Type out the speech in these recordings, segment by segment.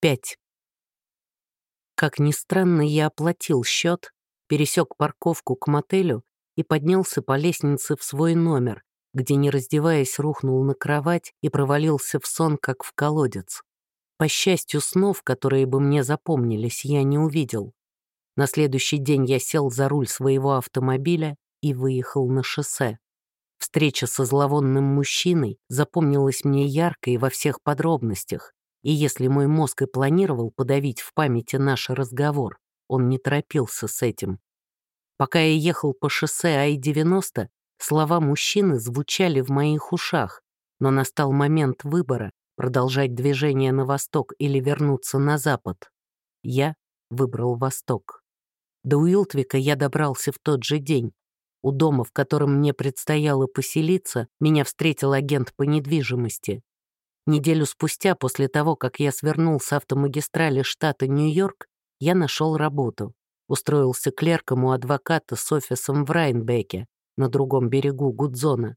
5. Как ни странно, я оплатил счет, пересек парковку к мотелю и поднялся по лестнице в свой номер, где, не раздеваясь, рухнул на кровать и провалился в сон, как в колодец. По счастью, снов, которые бы мне запомнились, я не увидел. На следующий день я сел за руль своего автомобиля и выехал на шоссе. Встреча со зловонным мужчиной запомнилась мне ярко и во всех подробностях, и если мой мозг и планировал подавить в памяти наш разговор, он не торопился с этим. Пока я ехал по шоссе Ай-90, слова мужчины звучали в моих ушах, но настал момент выбора — продолжать движение на восток или вернуться на запад. Я выбрал восток. До Уилтвика я добрался в тот же день. У дома, в котором мне предстояло поселиться, меня встретил агент по недвижимости. Неделю спустя, после того, как я свернул с автомагистрали штата Нью-Йорк, я нашел работу. Устроился клерком у адвоката с офисом в Райнбеке, на другом берегу Гудзона.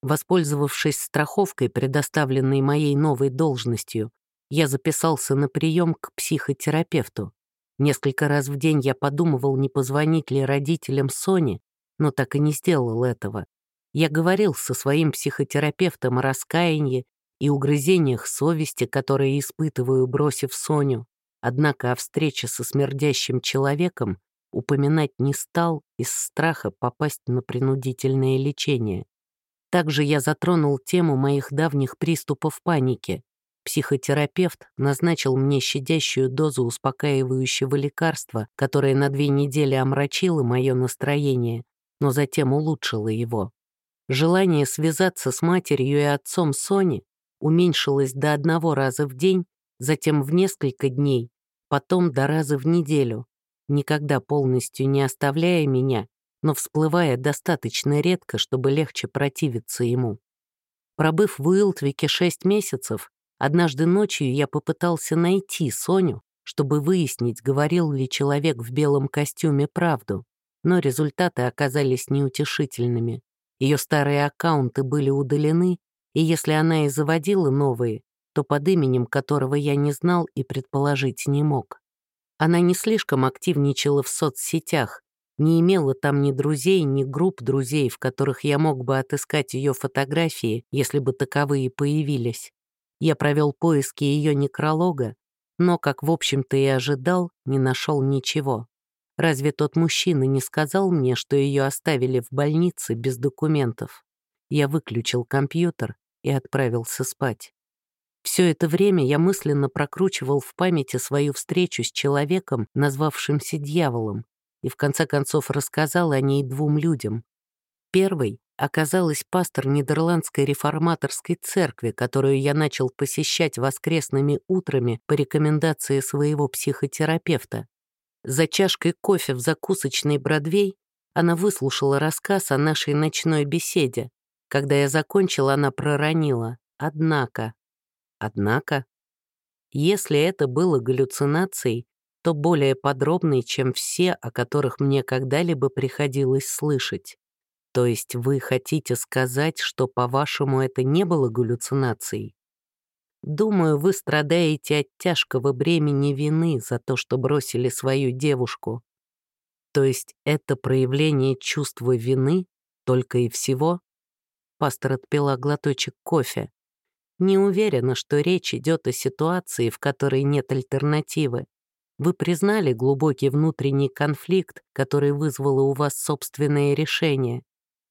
Воспользовавшись страховкой, предоставленной моей новой должностью, я записался на прием к психотерапевту. Несколько раз в день я подумывал, не позвонить ли родителям Сони, но так и не сделал этого. Я говорил со своим психотерапевтом о раскаянии и угрызениях совести, которые испытываю, бросив Соню. Однако о встрече со смердящим человеком упоминать не стал из страха попасть на принудительное лечение. Также я затронул тему моих давних приступов паники. Психотерапевт назначил мне щадящую дозу успокаивающего лекарства, которое на две недели омрачило мое настроение, но затем улучшило его. Желание связаться с матерью и отцом Сони уменьшилось до одного раза в день, затем в несколько дней, потом до раза в неделю, никогда полностью не оставляя меня, но всплывая достаточно редко, чтобы легче противиться ему. Пробыв в Уилтвике шесть месяцев, однажды ночью я попытался найти Соню, чтобы выяснить, говорил ли человек в белом костюме правду, но результаты оказались неутешительными. Ее старые аккаунты были удалены, и если она и заводила новые, то под именем которого я не знал и предположить не мог. Она не слишком активничала в соцсетях, не имела там ни друзей, ни групп друзей, в которых я мог бы отыскать ее фотографии, если бы таковые появились. Я провел поиски ее некролога, но, как в общем-то и ожидал, не нашел ничего. Разве тот мужчина не сказал мне, что ее оставили в больнице без документов? Я выключил компьютер и отправился спать. Все это время я мысленно прокручивал в памяти свою встречу с человеком, назвавшимся дьяволом, и в конце концов рассказал о ней двум людям. Первый оказалась пастор Нидерландской реформаторской церкви, которую я начал посещать воскресными утрами по рекомендации своего психотерапевта. За чашкой кофе в закусочной Бродвей она выслушала рассказ о нашей ночной беседе, когда я закончила, она проронила. Однако. Однако. Если это было галлюцинацией, то более подробной, чем все, о которых мне когда-либо приходилось слышать. То есть вы хотите сказать, что, по-вашему, это не было галлюцинацией? Думаю, вы страдаете от тяжкого бремени вины за то, что бросили свою девушку. То есть это проявление чувства вины только и всего? Пастор отпила глоточек кофе. Не уверена, что речь идет о ситуации, в которой нет альтернативы. Вы признали глубокий внутренний конфликт, который вызвало у вас собственное решение.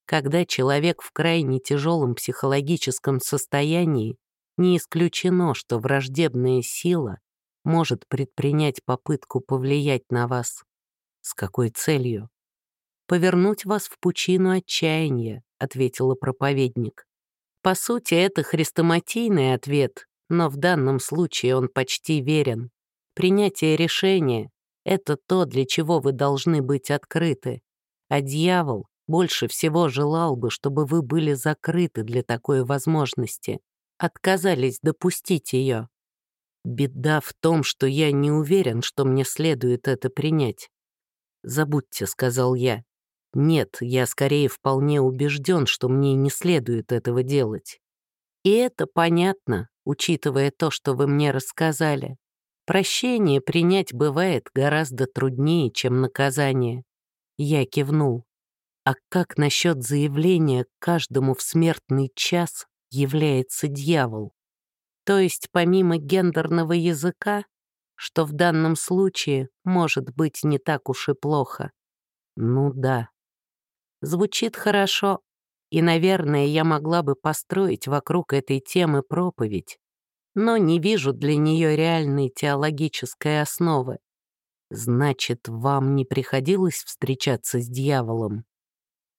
Когда человек в крайне тяжелом психологическом состоянии, не исключено, что враждебная сила может предпринять попытку повлиять на вас. С какой целью? Повернуть вас в пучину отчаяния, — ответила проповедник. По сути, это хрестоматийный ответ, но в данном случае он почти верен. Принятие решения — это то, для чего вы должны быть открыты. А дьявол больше всего желал бы, чтобы вы были закрыты для такой возможности, отказались допустить ее. Беда в том, что я не уверен, что мне следует это принять. «Забудьте», — сказал я, нет, я скорее вполне убежден, что мне не следует этого делать. И это понятно, учитывая то, что вы мне рассказали. Прощение принять бывает гораздо труднее, чем наказание. Я кивнул. А как насчет заявления каждому в смертный час является дьявол? То есть помимо гендерного языка, что в данном случае может быть не так уж и плохо. Ну да. Звучит хорошо, и, наверное, я могла бы построить вокруг этой темы проповедь, но не вижу для нее реальной теологической основы. Значит, вам не приходилось встречаться с дьяволом?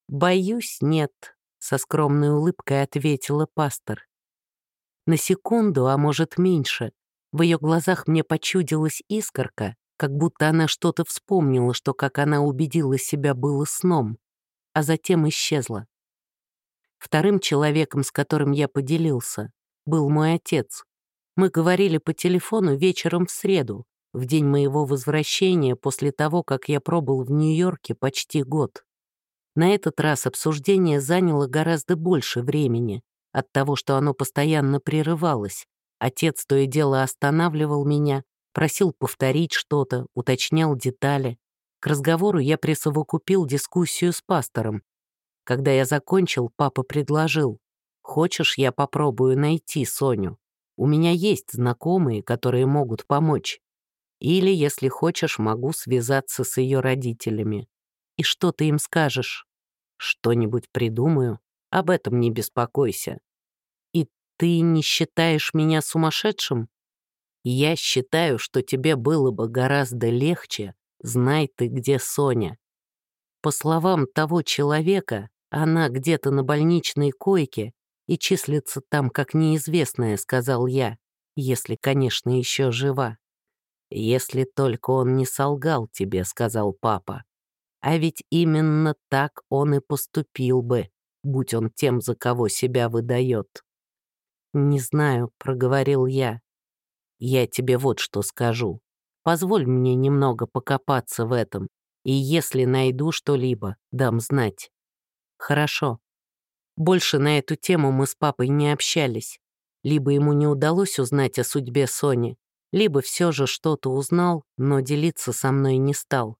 Боюсь, нет, со скромной улыбкой ответила пастор. На секунду, а может меньше, в ее глазах мне почудилась искорка, как будто она что-то вспомнила, что, как она убедила себя, было сном, а затем исчезла. Вторым человеком, с которым я поделился, был мой отец. Мы говорили по телефону вечером в среду, в день моего возвращения после того, как я пробыл в Нью-Йорке почти год. На этот раз обсуждение заняло гораздо больше времени от того, что оно постоянно прерывалось. Отец то и дело останавливал меня, просил повторить что-то, уточнял детали. К разговору я присовокупил дискуссию с пастором, когда я закончил, папа предложил, «Хочешь, я попробую найти Соню? У меня есть знакомые, которые могут помочь. Или, если хочешь, могу связаться с ее родителями. И что ты им скажешь? Что-нибудь придумаю. Об этом не беспокойся. И ты не считаешь меня сумасшедшим? Я считаю, что тебе было бы гораздо легче, знай ты, где Соня. По словам того человека, она где-то на больничной койке и числится там как неизвестная, сказал я, если, конечно, еще жива. Если только он не солгал тебе, сказал папа. А ведь именно так он и поступил бы, будь он тем, за кого себя выдает. «Не знаю», — проговорил я. «Я тебе вот что скажу. Позволь мне немного покопаться в этом, и если найду что-либо, дам знать. Хорошо. Больше на эту тему мы с папой не общались. Либо ему не удалось узнать о судьбе Сони, либо все же что-то узнал, но делиться со мной не стал.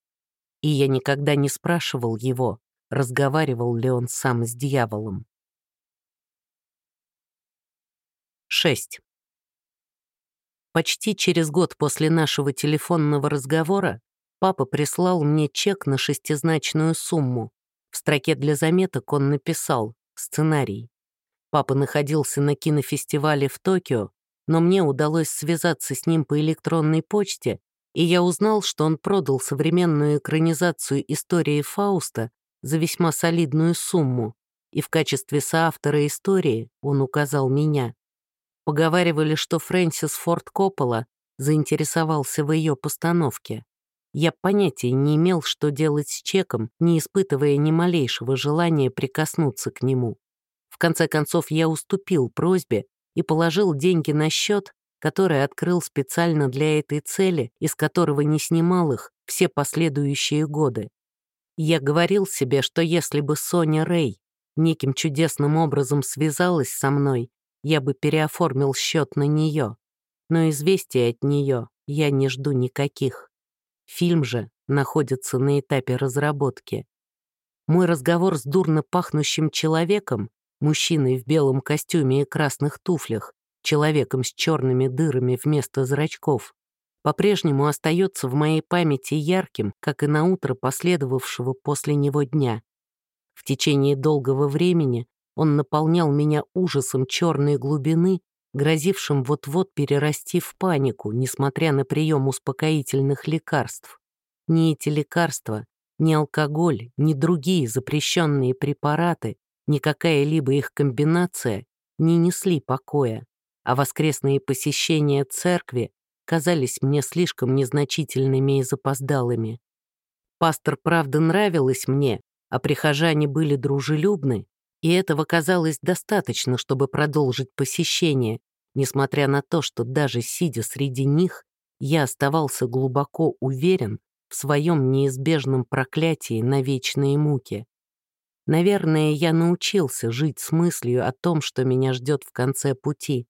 И я никогда не спрашивал его, разговаривал ли он сам с дьяволом. 6. Почти через год после нашего телефонного разговора Папа прислал мне чек на шестизначную сумму. В строке для заметок он написал «Сценарий». Папа находился на кинофестивале в Токио, но мне удалось связаться с ним по электронной почте, и я узнал, что он продал современную экранизацию истории Фауста за весьма солидную сумму, и в качестве соавтора истории он указал меня. Поговаривали, что Фрэнсис Форд Коппола заинтересовался в ее постановке. Я понятия не имел, что делать с чеком, не испытывая ни малейшего желания прикоснуться к нему. В конце концов, я уступил просьбе и положил деньги на счет, который открыл специально для этой цели, из которого не снимал их все последующие годы. Я говорил себе, что если бы Соня Рэй неким чудесным образом связалась со мной, я бы переоформил счет на нее. Но известия от нее я не жду никаких. Фильм же находится на этапе разработки. Мой разговор с дурно пахнущим человеком, мужчиной в белом костюме и красных туфлях, человеком с черными дырами вместо зрачков, по-прежнему остается в моей памяти ярким, как и на утро последовавшего после него дня. В течение долгого времени он наполнял меня ужасом черной глубины грозившим вот-вот перерасти в панику, несмотря на прием успокоительных лекарств. Ни эти лекарства, ни алкоголь, ни другие запрещенные препараты, ни какая-либо их комбинация не несли покоя, а воскресные посещения церкви казались мне слишком незначительными и запоздалыми. Пастор, правда, нравилась мне, а прихожане были дружелюбны, и этого казалось достаточно, чтобы продолжить посещение, несмотря на то, что даже сидя среди них, я оставался глубоко уверен в своем неизбежном проклятии на вечные муки. Наверное, я научился жить с мыслью о том, что меня ждет в конце пути,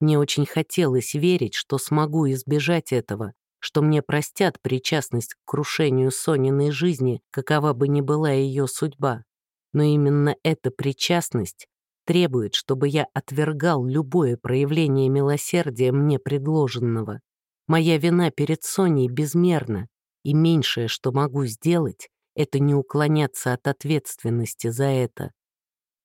Мне очень хотелось верить, что смогу избежать этого, что мне простят причастность к крушению Сониной жизни, какова бы ни была ее судьба. Но именно эта причастность требует, чтобы я отвергал любое проявление милосердия мне предложенного. Моя вина перед Соней безмерна, и меньшее, что могу сделать, это не уклоняться от ответственности за это.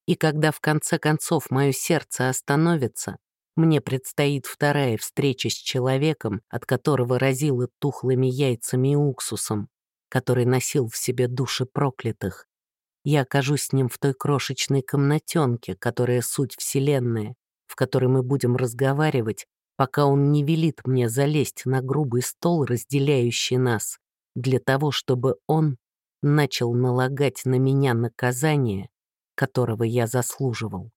И когда в конце концов мое сердце остановится, мне предстоит вторая встреча с человеком, от которого разило тухлыми яйцами и уксусом, который носил в себе души проклятых. Я окажусь с ним в той крошечной комнатенке, которая суть Вселенная, в которой мы будем разговаривать, пока он не велит мне залезть на грубый стол, разделяющий нас, для того, чтобы он начал налагать на меня наказание, которого я заслуживал.